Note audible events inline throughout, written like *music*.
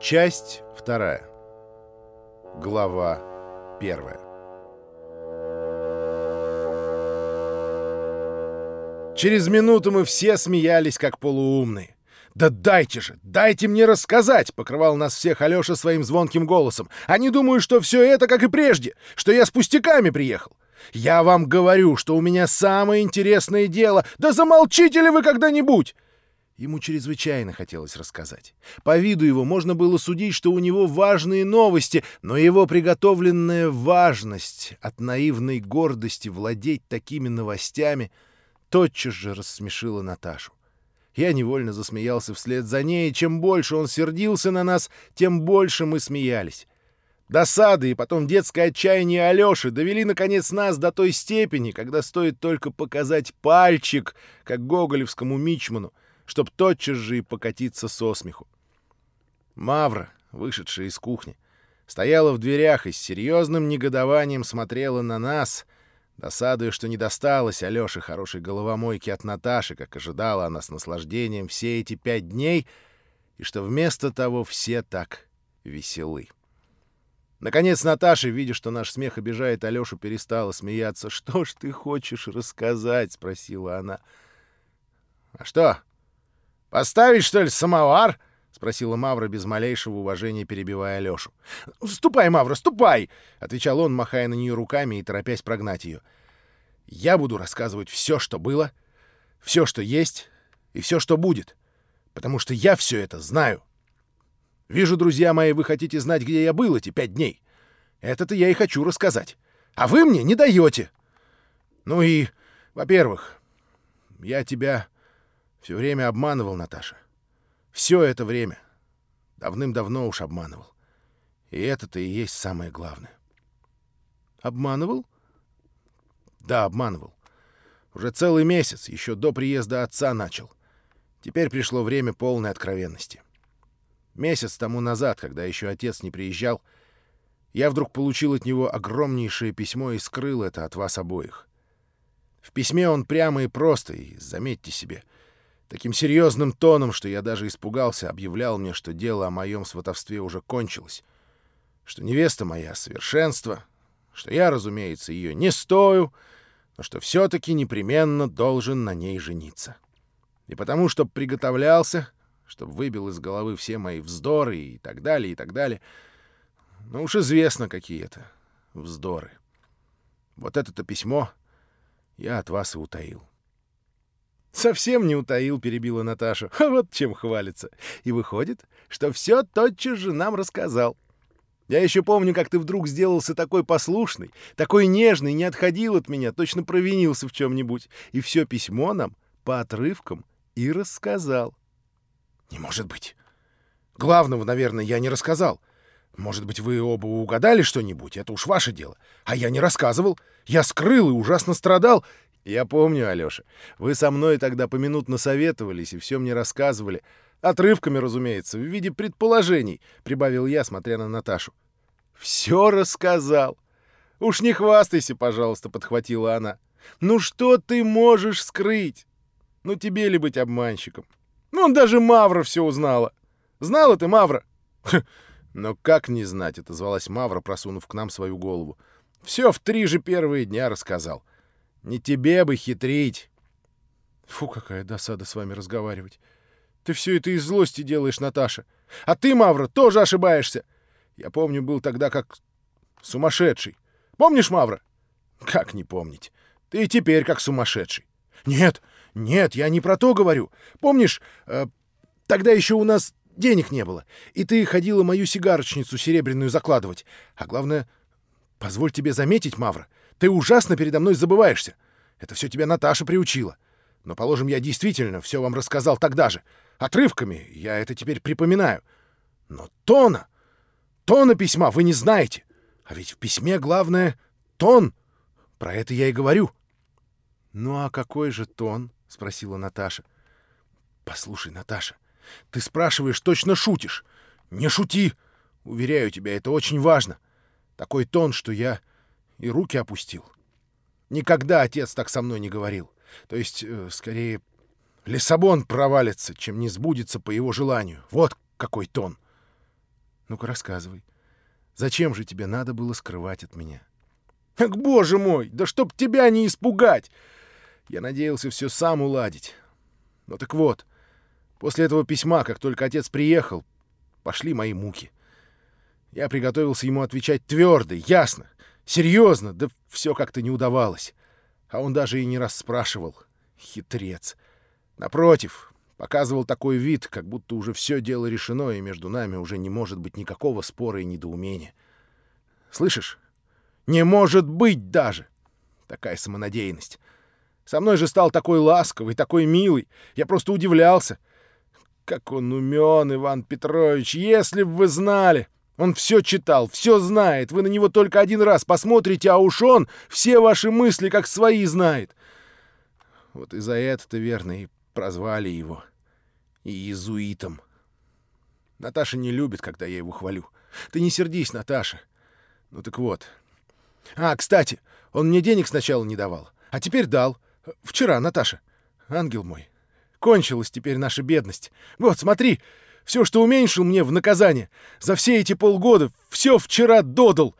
Часть вторая. Глава первая. Через минуту мы все смеялись, как полуумные. «Да дайте же, дайте мне рассказать!» — покрывал нас всех Алёша своим звонким голосом. «Они думают, что все это как и прежде, что я с пустяками приехал. Я вам говорю, что у меня самое интересное дело. Да замолчите ли вы когда-нибудь!» Ему чрезвычайно хотелось рассказать. По виду его можно было судить, что у него важные новости, но его приготовленная важность от наивной гордости владеть такими новостями тотчас же рассмешила Наташу. Я невольно засмеялся вслед за ней, и чем больше он сердился на нас, тем больше мы смеялись. Досады и потом детское отчаяние Алёши довели, наконец, нас до той степени, когда стоит только показать пальчик, как гоголевскому мичману, чтоб тотчас же и покатиться со смеху. Мавра, вышедшая из кухни, стояла в дверях и с серьезным негодованием смотрела на нас, досадуя, что не досталось Алёше хорошей головомойки от Наташи, как ожидала она с наслаждением все эти пять дней, и что вместо того все так веселы. Наконец Наташа, видя, что наш смех обижает Алёшу, перестала смеяться. «Что ж ты хочешь рассказать?» — спросила она. «А что, «Поставить, что ли, самовар?» — спросила Мавра без малейшего уважения, перебивая Алёшу. «Ступай, Мавра, ступай!» — отвечал он, махая на нее руками и торопясь прогнать ее. «Я буду рассказывать все, что было, все, что есть и все, что будет, потому что я все это знаю. Вижу, друзья мои, вы хотите знать, где я был эти пять дней. Это-то я и хочу рассказать. А вы мне не даете. Ну и, во-первых, я тебя все время обманывал Наташа. Все это время. Давным-давно уж обманывал. И это-то и есть самое главное. Обманывал? Да, обманывал. Уже целый месяц, еще до приезда отца начал. Теперь пришло время полной откровенности. Месяц тому назад, когда еще отец не приезжал, я вдруг получил от него огромнейшее письмо и скрыл это от вас обоих. В письме он прямо и просто, и, заметьте себе, — Таким серьезным тоном, что я даже испугался, объявлял мне, что дело о моем сватовстве уже кончилось, что невеста моя — совершенство, что я, разумеется, ее не стою, но что все-таки непременно должен на ней жениться. И потому, что приготовлялся, чтобы выбил из головы все мои вздоры и так далее, и так далее. Ну уж известно, какие это вздоры. Вот это-то письмо я от вас и утаил. «Совсем не утаил», — перебила Наташа. *laughs* «Вот чем хвалится. И выходит, что все тотчас же нам рассказал. Я еще помню, как ты вдруг сделался такой послушный, такой нежный, не отходил от меня, точно провинился в чем-нибудь. И все письмо нам по отрывкам и рассказал». «Не может быть. Главного, наверное, я не рассказал. Может быть, вы оба угадали что-нибудь? Это уж ваше дело. А я не рассказывал. Я скрыл и ужасно страдал. «Я помню, Алёша. Вы со мной тогда поминутно советовались и все мне рассказывали. Отрывками, разумеется, в виде предположений», — прибавил я, смотря на Наташу. «Все рассказал. Уж не хвастайся, пожалуйста», — подхватила она. «Ну что ты можешь скрыть? Ну тебе ли быть обманщиком? Ну он даже Мавра все узнала. Знала ты, Мавра?» «Но как не знать?» — отозвалась Мавра, просунув к нам свою голову. «Все в три же первые дня рассказал». Не тебе бы хитрить. Фу, какая досада с вами разговаривать. Ты все это из злости делаешь, Наташа. А ты, Мавра, тоже ошибаешься. Я помню, был тогда как сумасшедший. Помнишь, Мавра? Как не помнить? Ты и теперь как сумасшедший. Нет, нет, я не про то говорю. Помнишь, э, тогда еще у нас денег не было, и ты ходила мою сигарочницу серебряную закладывать. А главное, позволь тебе заметить, Мавра, ты ужасно передо мной забываешься. Это все тебя Наташа приучила. Но, положим, я действительно все вам рассказал тогда же. Отрывками я это теперь припоминаю. Но тона, тона письма вы не знаете. А ведь в письме главное — тон. Про это я и говорю. — Ну а какой же тон? — спросила Наташа. — Послушай, Наташа, ты спрашиваешь, точно шутишь. Не шути. Уверяю тебя, это очень важно. Такой тон, что я и руки опустил. Никогда отец так со мной не говорил. То есть, э, скорее, Лиссабон провалится, чем не сбудется по его желанию. Вот какой тон. Ну-ка, рассказывай. Зачем же тебе надо было скрывать от меня? *laughs* Ах, боже мой, да чтоб тебя не испугать! Я надеялся все сам уладить. Ну так вот, после этого письма, как только отец приехал, пошли мои муки. Я приготовился ему отвечать твердо, ясно, серьезно, да все как-то не удавалось. А он даже и не расспрашивал. Хитрец. Напротив, показывал такой вид, как будто уже все дело решено, и между нами уже не может быть никакого спора и недоумения. Слышишь? Не может быть даже! Такая самонадеянность. Со мной же стал такой ласковый, такой милый. Я просто удивлялся. Как он умен, Иван Петрович, если б вы знали! Он все читал, все знает. Вы на него только один раз посмотрите, а уж он все ваши мысли как свои знает. Вот и за это-то, верно, и прозвали его. Иезуитом. Наташа не любит, когда я его хвалю. Ты не сердись, Наташа. Ну так вот. А, кстати, он мне денег сначала не давал, а теперь дал. Вчера, Наташа. Ангел мой. Кончилась теперь наша бедность. Вот, смотри, все, что уменьшил мне в наказание. За все эти полгода все вчера додал.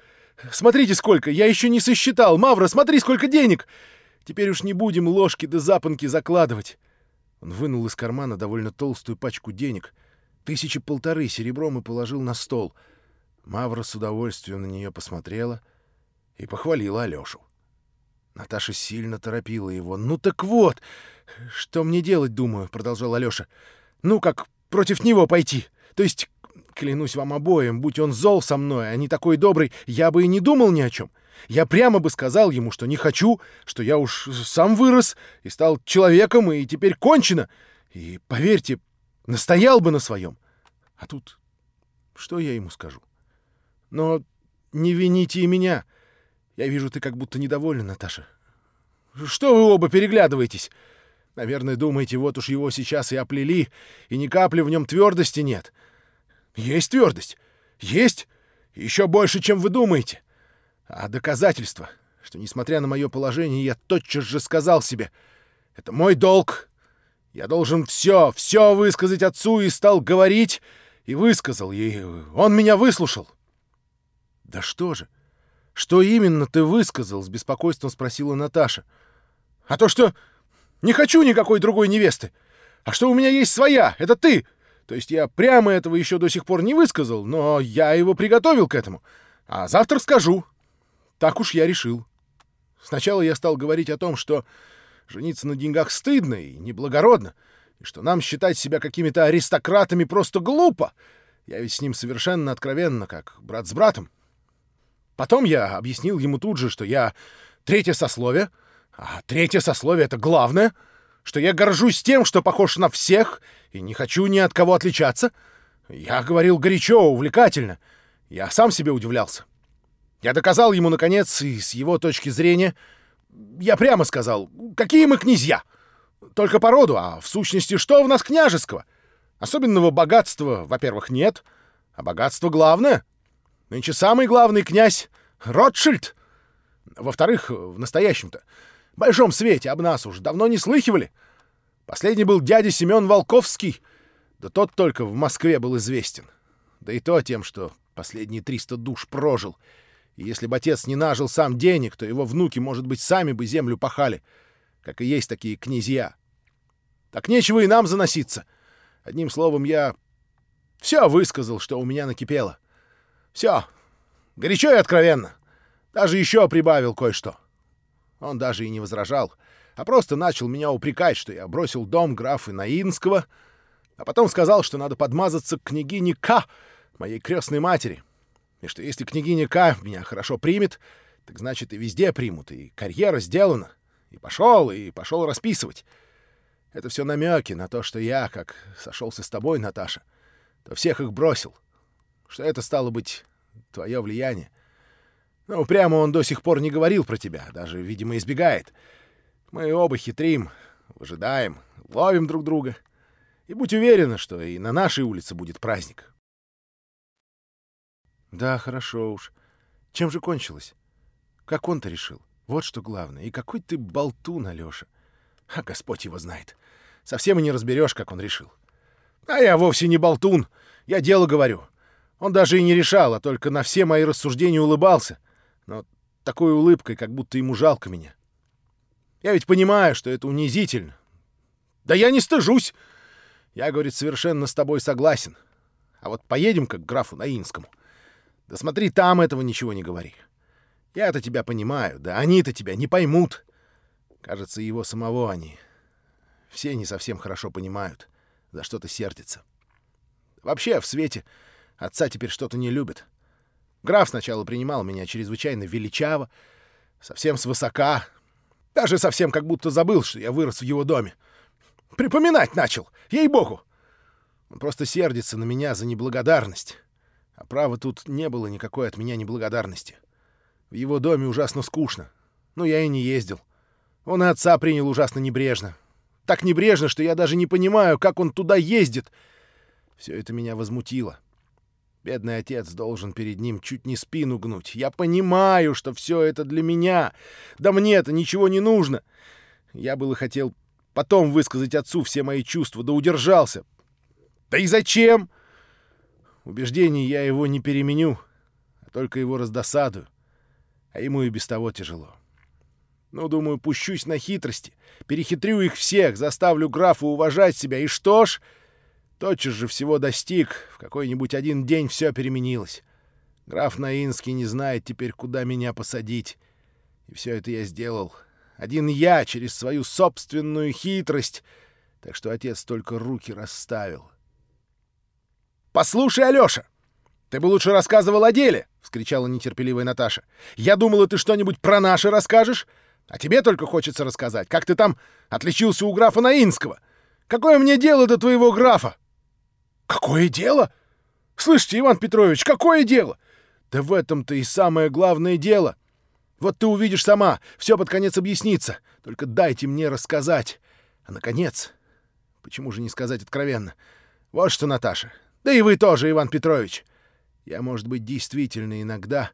Смотрите сколько, я еще не сосчитал. Мавра, смотри, сколько денег. Теперь уж не будем ложки да запонки закладывать. Он вынул из кармана довольно толстую пачку денег, тысячи полторы серебром и положил на стол. Мавра с удовольствием на нее посмотрела и похвалила Алешу. Наташа сильно торопила его. «Ну так вот, что мне делать, думаю», — продолжал Алёша. «Ну, как против него пойти? То есть, клянусь вам обоим, будь он зол со мной, а не такой добрый, я бы и не думал ни о чем. Я прямо бы сказал ему, что не хочу, что я уж сам вырос и стал человеком, и теперь кончено. И, поверьте, настоял бы на своем. А тут что я ему скажу? Но не вините и меня». Я вижу, ты как будто недовольна, Наташа. Что вы оба переглядываетесь? Наверное, думаете, вот уж его сейчас и оплели, и ни капли в нем твердости нет. Есть твердость. Есть. Еще больше, чем вы думаете. А доказательство, что, несмотря на мое положение, я тотчас же сказал себе, это мой долг. Я должен все, все высказать отцу и стал говорить, и высказал, и он меня выслушал. Да что же? «Что именно ты высказал?» — с беспокойством спросила Наташа. «А то, что не хочу никакой другой невесты, а что у меня есть своя, это ты. То есть я прямо этого еще до сих пор не высказал, но я его приготовил к этому. А завтра скажу. Так уж я решил. Сначала я стал говорить о том, что жениться на деньгах стыдно и неблагородно, и что нам считать себя какими-то аристократами просто глупо. Я ведь с ним совершенно откровенно, как брат с братом. Потом я объяснил ему тут же, что я третье сословие, а третье сословие — это главное, что я горжусь тем, что похож на всех и не хочу ни от кого отличаться. Я говорил горячо, увлекательно. Я сам себе удивлялся. Я доказал ему, наконец, и с его точки зрения... Я прямо сказал, какие мы князья. Только по роду, а в сущности, что в нас княжеского? Особенного богатства, во-первых, нет, а богатство главное — Нынче самый главный князь — Ротшильд. Во-вторых, в настоящем-то, большом свете об нас уж давно не слыхивали. Последний был дядя Семен Волковский, да тот только в Москве был известен. Да и то тем, что последние триста душ прожил. И если бы отец не нажил сам денег, то его внуки, может быть, сами бы землю пахали, как и есть такие князья. Так нечего и нам заноситься. Одним словом, я все высказал, что у меня накипело. — все. Горячо и откровенно. Даже еще прибавил кое-что. Он даже и не возражал, а просто начал меня упрекать, что я бросил дом графа Наинского, а потом сказал, что надо подмазаться к княгине К, моей крестной матери, и что если княгиня К меня хорошо примет, так значит и везде примут, и карьера сделана. И пошел, и пошел расписывать. Это все намеки на то, что я, как сошелся с тобой, Наташа, то всех их бросил. Что это стало быть твое влияние. Ну, прямо он до сих пор не говорил про тебя, даже, видимо, избегает. Мы оба хитрим, выжидаем, ловим друг друга. И будь уверена, что и на нашей улице будет праздник. Да, хорошо уж. Чем же кончилось? Как он-то решил? Вот что главное. И какой ты болтун, Алёша. А Господь его знает. Совсем и не разберешь, как он решил. А я вовсе не болтун. Я дело говорю. Он даже и не решал, а только на все мои рассуждения улыбался. Но такой улыбкой, как будто ему жалко меня. Я ведь понимаю, что это унизительно. Да я не стыжусь. Я, говорит, совершенно с тобой согласен. А вот поедем-ка к графу Наинскому. Да смотри, там этого ничего не говори. Я-то тебя понимаю, да они-то тебя не поймут. Кажется, его самого они все не совсем хорошо понимают, за что-то сердится. Вообще, в свете отца теперь что-то не любят. Граф сначала принимал меня чрезвычайно величаво, совсем свысока, даже совсем как будто забыл, что я вырос в его доме. Припоминать начал, ей-богу! Он просто сердится на меня за неблагодарность. А право тут не было никакой от меня неблагодарности. В его доме ужасно скучно. Но я и не ездил. Он и отца принял ужасно небрежно. Так небрежно, что я даже не понимаю, как он туда ездит. Все это меня возмутило. Бедный отец должен перед ним чуть не спину гнуть. Я понимаю, что все это для меня. Да мне это ничего не нужно. Я было хотел потом высказать отцу все мои чувства, да удержался. Да и зачем? Убеждений я его не переменю, а только его раздосадую. А ему и без того тяжело. Ну, думаю, пущусь на хитрости, перехитрю их всех, заставлю графа уважать себя, и что ж... Тотчас же всего достиг, в какой-нибудь один день все переменилось. Граф Наинский не знает теперь, куда меня посадить. И все это я сделал. Один я, через свою собственную хитрость. Так что отец только руки расставил. «Послушай, Алёша, ты бы лучше рассказывал о деле!» — вскричала нетерпеливая Наташа. «Я думала, ты что-нибудь про наши расскажешь, а тебе только хочется рассказать, как ты там отличился у графа Наинского. Какое мне дело до твоего графа?» «Какое дело? Слышите, Иван Петрович, какое дело? Да в этом-то и самое главное дело. Вот ты увидишь сама, все под конец объяснится. Только дайте мне рассказать. А, наконец, почему же не сказать откровенно? Вот что, Наташа, да и вы тоже, Иван Петрович. Я, может быть, действительно иногда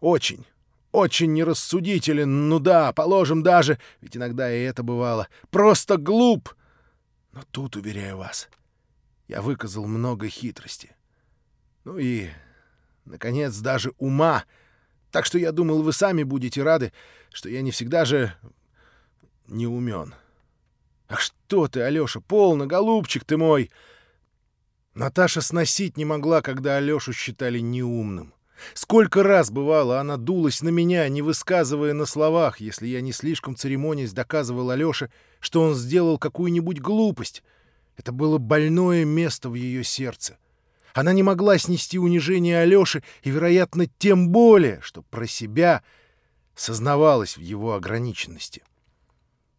очень, очень нерассудителен, ну да, положим даже, ведь иногда и это бывало, просто глуп. Но тут, уверяю вас, я выказал много хитрости. Ну и, наконец, даже ума. Так что я думал, вы сами будете рады, что я не всегда же не умен. Ах что ты, Алёша, полно, голубчик ты мой! Наташа сносить не могла, когда Алёшу считали неумным. Сколько раз бывало, она дулась на меня, не высказывая на словах, если я не слишком церемонясь доказывал Алёше, что он сделал какую-нибудь глупость — это было больное место в ее сердце. Она не могла снести унижение Алёши и, вероятно, тем более, что про себя сознавалась в его ограниченности.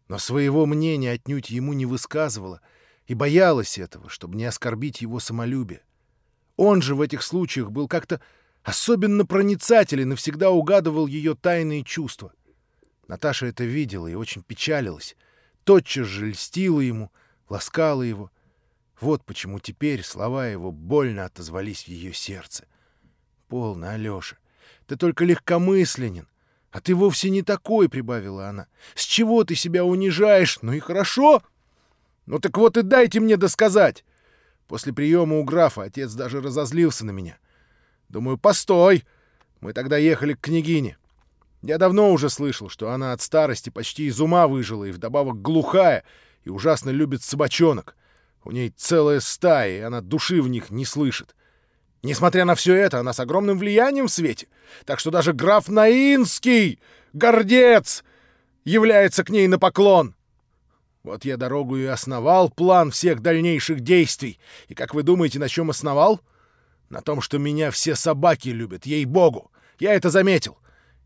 Но своего мнения отнюдь ему не высказывала и боялась этого, чтобы не оскорбить его самолюбие. Он же в этих случаях был как-то особенно проницателен и всегда угадывал ее тайные чувства. Наташа это видела и очень печалилась, тотчас же льстила ему — ласкала его. Вот почему теперь слова его больно отозвались в ее сердце. «Полно, Алёша, ты только легкомысленен, а ты вовсе не такой», — прибавила она. «С чего ты себя унижаешь? Ну и хорошо. Ну так вот и дайте мне досказать». После приема у графа отец даже разозлился на меня. Думаю, постой. Мы тогда ехали к княгине. Я давно уже слышал, что она от старости почти из ума выжила и вдобавок глухая, и ужасно любит собачонок. У ней целая стая, и она души в них не слышит. Несмотря на все это, она с огромным влиянием в свете. Так что даже граф Наинский, гордец, является к ней на поклон. Вот я дорогу и основал план всех дальнейших действий. И как вы думаете, на чем основал? На том, что меня все собаки любят, ей-богу. Я это заметил.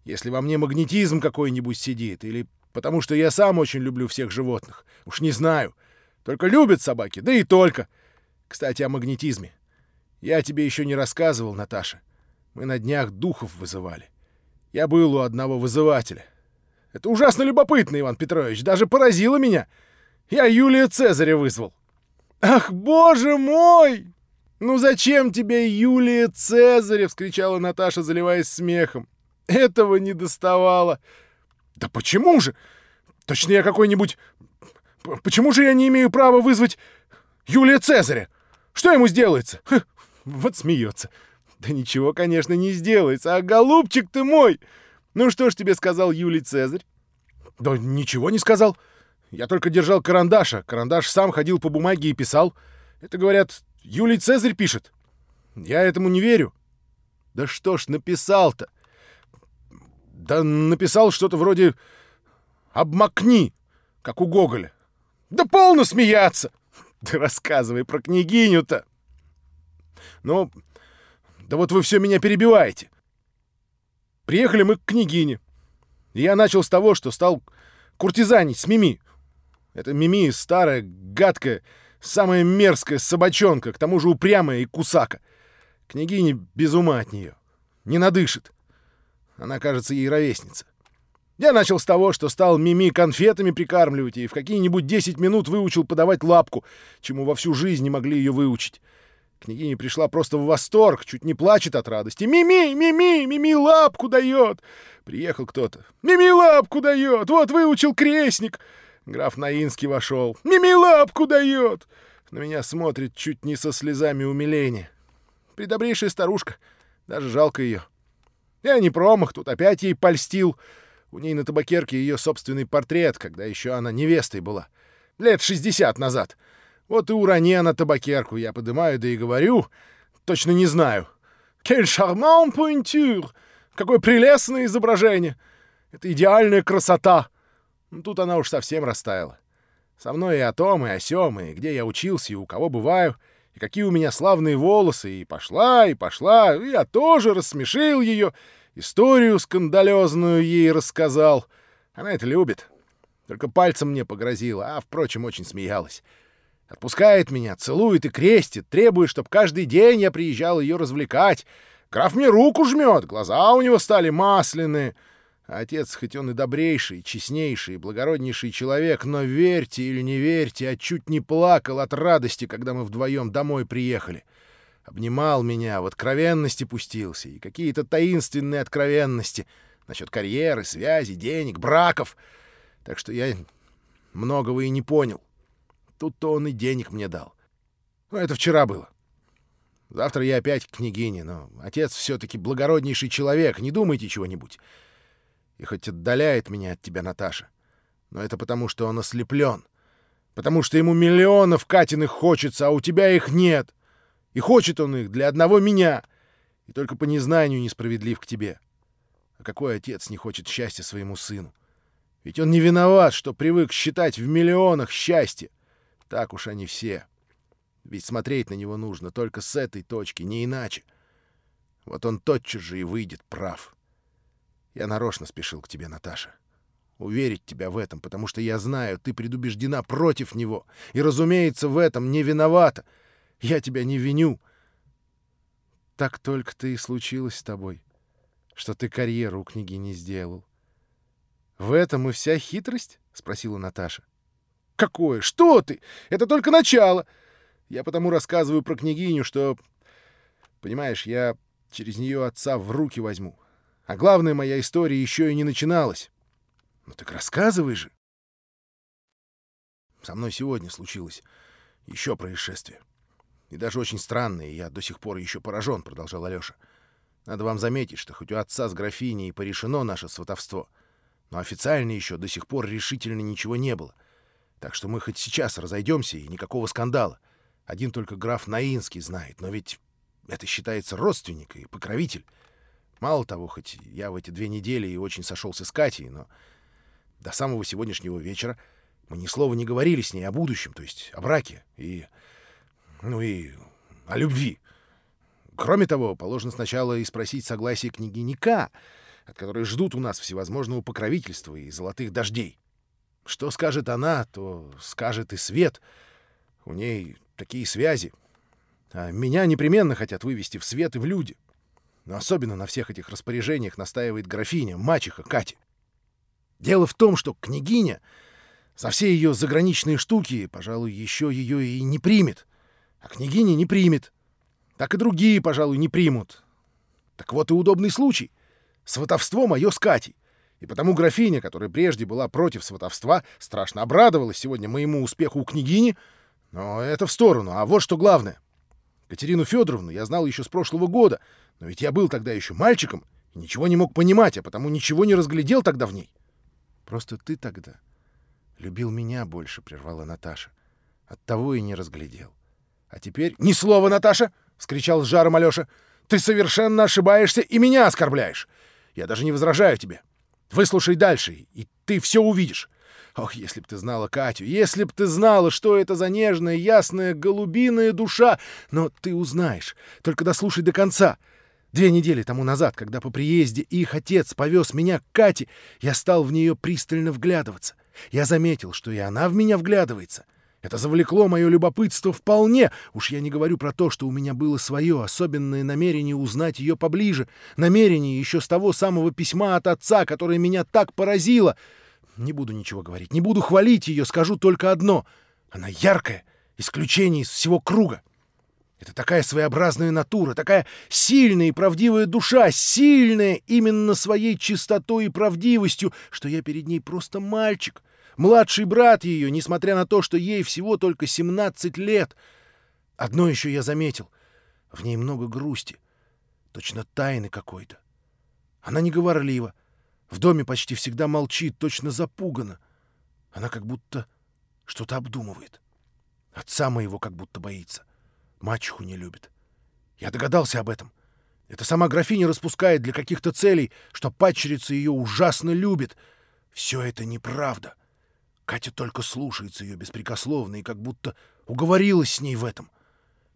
Если во мне магнетизм какой-нибудь сидит, или потому что я сам очень люблю всех животных. Уж не знаю. Только любят собаки, да и только. Кстати, о магнетизме. Я тебе еще не рассказывал, Наташа. Мы на днях духов вызывали. Я был у одного вызывателя. Это ужасно любопытно, Иван Петрович, даже поразило меня. Я Юлия Цезаря вызвал. Ах, боже мой! Ну зачем тебе Юлия Цезаря? вскричала Наташа, заливаясь смехом. Этого не доставало. Да почему же? Точнее, какой-нибудь... Почему же я не имею права вызвать Юлия Цезаря? Что ему сделается? Ха, вот смеется. Да ничего, конечно, не сделается. А голубчик ты мой! Ну что ж тебе сказал Юлий Цезарь? Да ничего не сказал. Я только держал карандаша. Карандаш сам ходил по бумаге и писал. Это, говорят, Юлий Цезарь пишет. Я этому не верю. Да что ж написал-то? Да написал что-то вроде «обмакни», как у Гоголя. Да полно смеяться! *laughs* Да рассказывай про княгиню-то. Ну, да вот вы все меня перебиваете. Приехали мы к княгине. Я начал с того, что стал куртизанить с Мими. Это Мими старая, гадкая, самая мерзкая собачонка, к тому же упрямая и кусака. Княгиня без ума от нее. Не надышит. Она, кажется, ей ровесница. Я начал с того, что стал Мими конфетами прикармливать и в какие-нибудь 10 минут выучил подавать лапку, чему во всю жизнь не могли ее выучить. Княгиня пришла просто в восторг, чуть не плачет от радости. «Мими, Мими, Мими лапку дает!» Приехал кто-то. «Мими лапку дает! Вот выучил крестник!» Граф Наинский вошел. «Мими лапку дает!» На меня смотрит чуть не со слезами умиления. Придобрейшая старушка. Даже жалко ее. Я не промах, тут опять ей польстил. У ней на табакерке ее собственный портрет, когда еще она невестой была. Лет шестьдесят назад. Вот и урони на табакерку. Я подымаю, да и говорю. Точно не знаю. «Quel charmant pointure!» Какое прелестное изображение! Это идеальная красота! Тут она уж совсем растаяла. Со мной и о том, и о сём, и где я учился, и у кого бываю, и какие у меня славные волосы, и пошла, и пошла, и я тоже рассмешил ее, историю скандалезную ей рассказал. Она это любит. Только пальцем мне погрозила, а, впрочем, очень смеялась. Отпускает меня, целует и крестит, требует, чтобы каждый день я приезжал ее развлекать. Граф мне руку жмет, глаза у него стали масляные. Отец, хоть он и добрейший, честнейший, благороднейший человек, но верьте или не верьте, а чуть не плакал от радости, когда мы вдвоем домой приехали. Обнимал меня, в откровенности пустился, и какие-то таинственные откровенности насчет карьеры, связи, денег, браков. Так что я многого и не понял. Тут-то он и денег мне дал. Ну, это вчера было. Завтра я опять к княгине, но отец все-таки благороднейший человек, не думайте чего-нибудь и хоть отдаляет меня от тебя, Наташа. Но это потому, что он ослеплен. Потому что ему миллионов Катиных хочется, а у тебя их нет. И хочет он их для одного меня. И только по незнанию несправедлив к тебе. А какой отец не хочет счастья своему сыну? Ведь он не виноват, что привык считать в миллионах счастье. Так уж они все. Ведь смотреть на него нужно только с этой точки, не иначе. Вот он тотчас же и выйдет прав. Я нарочно спешил к тебе, Наташа. Уверить тебя в этом, потому что я знаю, ты предубеждена против него. И, разумеется, в этом не виновата. Я тебя не виню. Так только ты и случилось с тобой, что ты карьеру у книги не сделал. В этом и вся хитрость? — спросила Наташа. Какое? Что ты? Это только начало. Я потому рассказываю про княгиню, что... Понимаешь, я через нее отца в руки возьму. А главное, моя история еще и не начиналась. Ну так рассказывай же. Со мной сегодня случилось еще происшествие. И даже очень странное, я до сих пор еще поражен, — продолжал Алеша. Надо вам заметить, что хоть у отца с графиней и порешено наше сватовство, но официально еще до сих пор решительно ничего не было. Так что мы хоть сейчас разойдемся, и никакого скандала. Один только граф Наинский знает, но ведь это считается родственник и покровитель. Мало того, хоть я в эти две недели и очень сошелся с Катей, но до самого сегодняшнего вечера мы ни слова не говорили с ней о будущем, то есть о браке и... ну и о любви. Кроме того, положено сначала и спросить согласие княгини К, от которой ждут у нас всевозможного покровительства и золотых дождей. Что скажет она, то скажет и Свет. У ней такие связи. А меня непременно хотят вывести в свет и в люди. Но особенно на всех этих распоряжениях настаивает графиня, мачеха Катя. Дело в том, что княгиня за все ее заграничные штуки, пожалуй, еще ее и не примет. А княгиня не примет. Так и другие, пожалуй, не примут. Так вот и удобный случай. Сватовство мое с Катей. И потому графиня, которая прежде была против сватовства, страшно обрадовалась сегодня моему успеху у княгини. Но это в сторону. А вот что главное. Катерину Федоровну я знал еще с прошлого года, но ведь я был тогда еще мальчиком и ничего не мог понимать, а потому ничего не разглядел тогда в ней. Просто ты тогда любил меня больше, — прервала Наташа. Оттого и не разглядел. А теперь... — Ни слова, Наташа! — вскричал с жаром Алёша. — Ты совершенно ошибаешься и меня оскорбляешь. Я даже не возражаю тебе. Выслушай дальше, и ты все увидишь. Ох, если б ты знала Катю, если б ты знала, что это за нежная, ясная, голубиная душа! Но ты узнаешь. Только дослушай до конца. Две недели тому назад, когда по приезде их отец повез меня к Кате, я стал в нее пристально вглядываться. Я заметил, что и она в меня вглядывается. Это завлекло мое любопытство вполне. Уж я не говорю про то, что у меня было свое особенное намерение узнать ее поближе. Намерение еще с того самого письма от отца, которое меня так поразило — не буду ничего говорить, не буду хвалить ее, скажу только одно. Она яркая, исключение из всего круга. Это такая своеобразная натура, такая сильная и правдивая душа, сильная именно своей чистотой и правдивостью, что я перед ней просто мальчик, младший брат ее, несмотря на то, что ей всего только 17 лет. Одно еще я заметил. В ней много грусти, точно тайны какой-то. Она не говорлива, в доме почти всегда молчит, точно запугана. Она как будто что-то обдумывает. Отца моего как будто боится. Мачеху не любит. Я догадался об этом. Это сама графиня распускает для каких-то целей, что падчерица ее ужасно любит. Все это неправда. Катя только слушается ее беспрекословно и как будто уговорилась с ней в этом.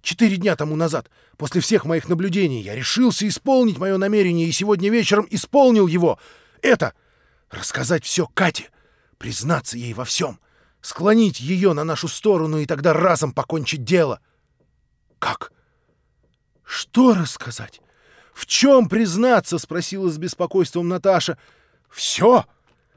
Четыре дня тому назад, после всех моих наблюдений, я решился исполнить мое намерение и сегодня вечером исполнил его — это — рассказать все Кате, признаться ей во всем, склонить ее на нашу сторону и тогда разом покончить дело. Как? Что рассказать? В чем признаться? — спросила с беспокойством Наташа. Все!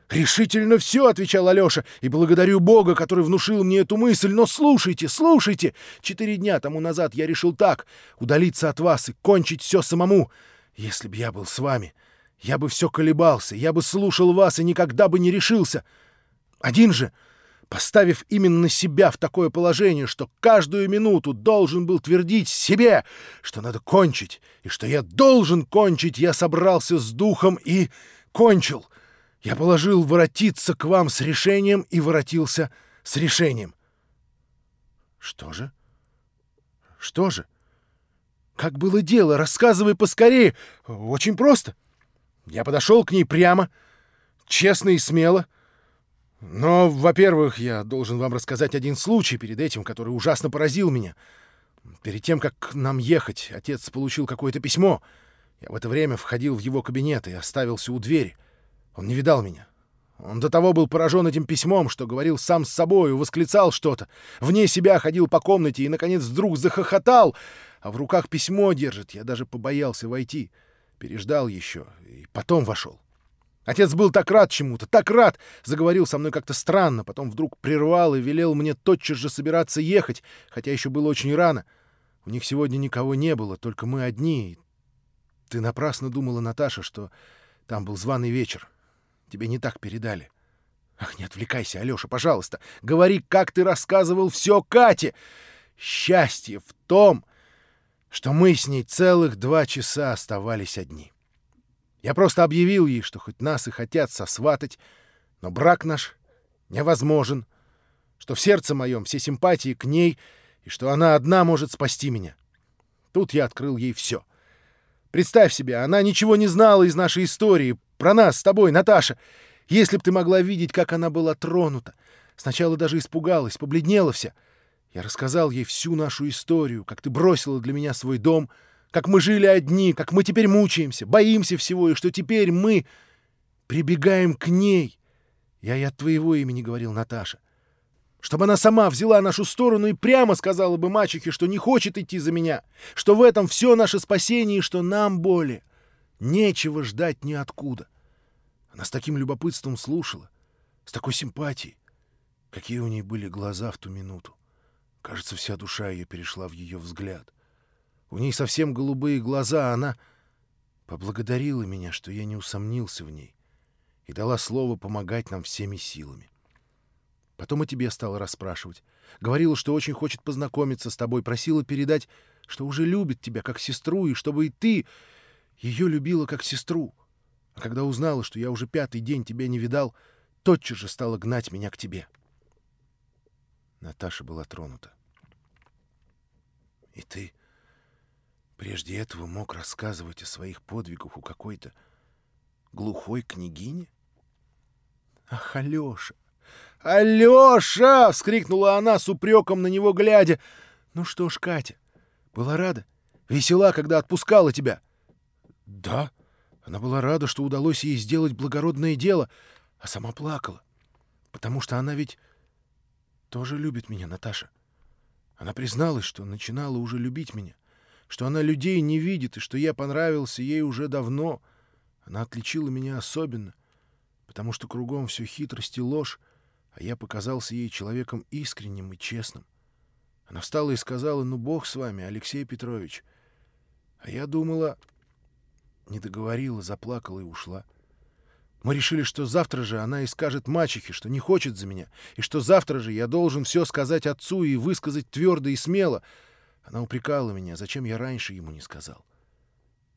«Решительно все», — отвечал Алеша, — «и благодарю Бога, который внушил мне эту мысль. Но слушайте, слушайте! Четыре дня тому назад я решил так — удалиться от вас и кончить все самому. Если б я был с вами, я бы все колебался, я бы слушал вас и никогда бы не решился. Один же, поставив именно себя в такое положение, что каждую минуту должен был твердить себе, что надо кончить, и что я должен кончить, я собрался с духом и кончил. Я положил воротиться к вам с решением и воротился с решением. Что же? Что же? Как было дело? Рассказывай поскорее. Очень просто. — я подошел к ней прямо, честно и смело. Но, во-первых, я должен вам рассказать один случай перед этим, который ужасно поразил меня. Перед тем, как нам ехать, отец получил какое-то письмо. Я в это время входил в его кабинет и оставился у двери. Он не видал меня. Он до того был поражен этим письмом, что говорил сам с собою, восклицал что-то. Вне себя ходил по комнате и, наконец, вдруг захохотал, а в руках письмо держит. Я даже побоялся войти. — Переждал еще и потом вошел. Отец был так рад чему-то, так рад! Заговорил со мной как-то странно, потом вдруг прервал и велел мне тотчас же собираться ехать, хотя еще было очень рано. У них сегодня никого не было, только мы одни. Ты напрасно думала, Наташа, что там был званый вечер. Тебе не так передали. Ах, не отвлекайся, Алёша, пожалуйста. Говори, как ты рассказывал все Кате. Счастье в том, что мы с ней целых два часа оставались одни. Я просто объявил ей, что хоть нас и хотят сосватать, но брак наш невозможен, что в сердце моем все симпатии к ней и что она одна может спасти меня. Тут я открыл ей все. Представь себе, она ничего не знала из нашей истории, про нас с тобой, Наташа. Если б ты могла видеть, как она была тронута. Сначала даже испугалась, побледнела вся — я рассказал ей всю нашу историю, как ты бросила для меня свой дом, как мы жили одни, как мы теперь мучаемся, боимся всего, и что теперь мы прибегаем к ней. Я и от твоего имени говорил, Наташа. Чтобы она сама взяла нашу сторону и прямо сказала бы мачехе, что не хочет идти за меня, что в этом все наше спасение и что нам более нечего ждать ниоткуда. Она с таким любопытством слушала, с такой симпатией. Какие у ней были глаза в ту минуту. Кажется, вся душа ее перешла в ее взгляд. У ней совсем голубые глаза, а она поблагодарила меня, что я не усомнился в ней, и дала слово помогать нам всеми силами. Потом и тебе стала расспрашивать. Говорила, что очень хочет познакомиться с тобой, просила передать, что уже любит тебя как сестру, и чтобы и ты ее любила как сестру. А когда узнала, что я уже пятый день тебя не видал, тотчас же стала гнать меня к тебе. Наташа была тронута. И ты прежде этого мог рассказывать о своих подвигах у какой-то глухой княгини? Ах, Алёша! Алёша! — вскрикнула она с упреком на него глядя. Ну что ж, Катя, была рада? Весела, когда отпускала тебя? Да, она была рада, что удалось ей сделать благородное дело, а сама плакала. Потому что она ведь тоже любит меня, Наташа. Она призналась, что начинала уже любить меня, что она людей не видит и что я понравился ей уже давно. Она отличила меня особенно, потому что кругом все хитрость и ложь, а я показался ей человеком искренним и честным. Она встала и сказала, ну, бог с вами, Алексей Петрович. А я думала... Не договорила, заплакала и ушла. Мы решили, что завтра же она и скажет мачехе, что не хочет за меня, и что завтра же я должен все сказать отцу и высказать твердо и смело. Она упрекала меня, зачем я раньше ему не сказал.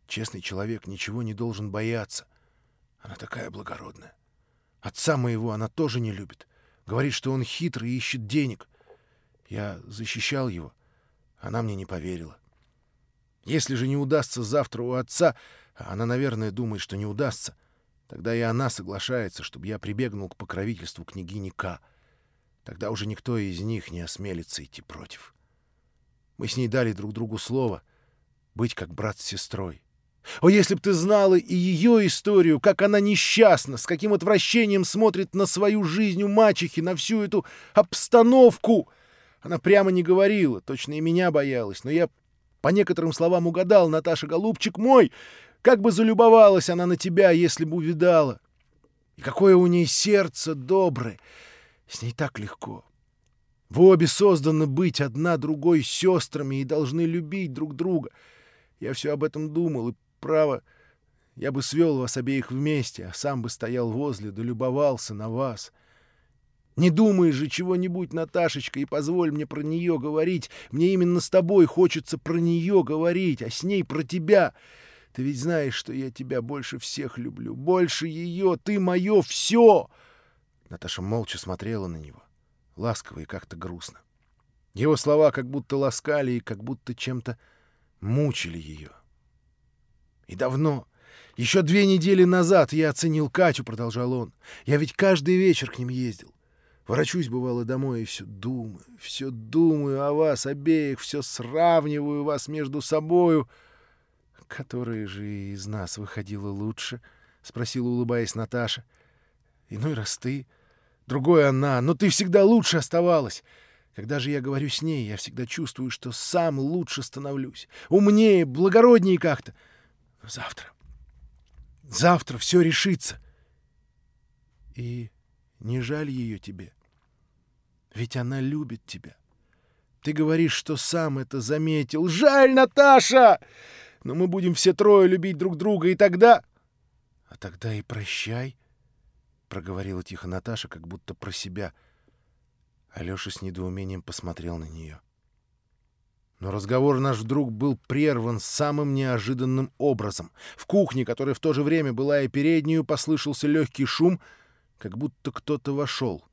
Честный человек ничего не должен бояться. Она такая благородная. Отца моего она тоже не любит. Говорит, что он хитрый и ищет денег. Я защищал его. Она мне не поверила. Если же не удастся завтра у отца, а она, наверное, думает, что не удастся, тогда и она соглашается, чтобы я прибегнул к покровительству княгини К. Тогда уже никто из них не осмелится идти против. Мы с ней дали друг другу слово быть как брат с сестрой. О, если б ты знала и ее историю, как она несчастна, с каким отвращением смотрит на свою жизнь у мачехи, на всю эту обстановку — она прямо не говорила, точно и меня боялась, но я по некоторым словам угадал, Наташа, голубчик мой, как бы залюбовалась она на тебя, если бы увидала. И какое у ней сердце доброе, с ней так легко. Вы обе созданы быть одна другой сестрами и должны любить друг друга. Я все об этом думал, и, право, я бы свел вас обеих вместе, а сам бы стоял возле, да любовался на вас. Не думай же чего-нибудь, Наташечка, и позволь мне про нее говорить. Мне именно с тобой хочется про нее говорить, а с ней про тебя. Ты ведь знаешь, что я тебя больше всех люблю. Больше ее. Ты мое все. Наташа молча смотрела на него, ласково и как-то грустно. Его слова как будто ласкали и как будто чем-то мучили ее. И давно, еще две недели назад я оценил Катю, продолжал он. Я ведь каждый вечер к ним ездил. Ворочусь, бывало, домой и все думаю, все думаю о вас обеих, все сравниваю вас между собою. — Которая же из нас выходила лучше? — спросила, улыбаясь Наташа. — Иной раз ты, другой она, но ты всегда лучше оставалась. Когда же я говорю с ней, я всегда чувствую, что сам лучше становлюсь, умнее, благороднее как-то. Но завтра, завтра все решится. И не жаль ее тебе. Ведь она любит тебя. Ты говоришь, что сам это заметил. Жаль, Наташа! Но мы будем все трое любить друг друга, и тогда... А тогда и прощай, — проговорила тихо Наташа, как будто про себя. Алеша с недоумением посмотрел на нее. Но разговор наш вдруг был прерван самым неожиданным образом. В кухне, которая в то же время была и переднюю, послышался легкий шум — как будто кто-то вошел.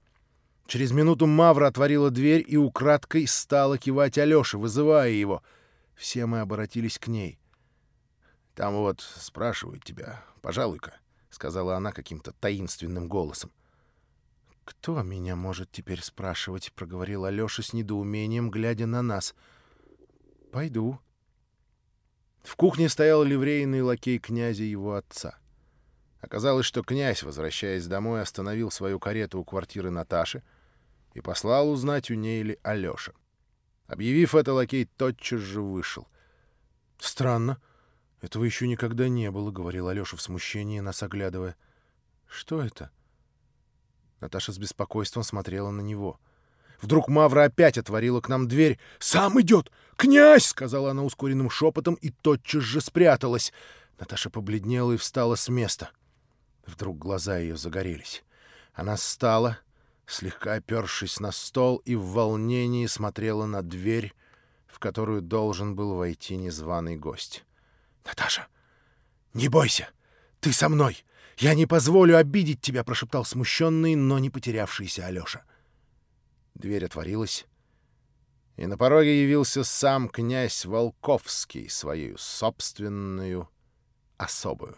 Через минуту Мавра отворила дверь и украдкой стала кивать Алёше, вызывая его. Все мы обратились к ней. — Там вот спрашивают тебя. Пожалуй-ка, — сказала она каким-то таинственным голосом. — Кто меня может теперь спрашивать? — проговорил Алёша с недоумением, глядя на нас. — Пойду. В кухне стоял ливрейный лакей князя его отца. — Оказалось, что князь, возвращаясь домой, остановил свою карету у квартиры Наташи и послал узнать, у ней ли Алёша. Объявив это, лакей тотчас же вышел. — Странно. Этого еще никогда не было, — говорил Алёша в смущении, нас оглядывая. — Что это? Наташа с беспокойством смотрела на него. Вдруг Мавра опять отворила к нам дверь. «Сам идет! Князь!» — сказала она ускоренным шепотом и тотчас же спряталась. Наташа побледнела и встала с места. Вдруг глаза ее загорелись. Она встала, слегка опершись на стол, и в волнении смотрела на дверь, в которую должен был войти незваный гость. «Наташа, не бойся! Ты со мной! Я не позволю обидеть тебя!» — прошептал смущенный, но не потерявшийся Алёша. Дверь отворилась, и на пороге явился сам князь Волковский, свою собственную особую.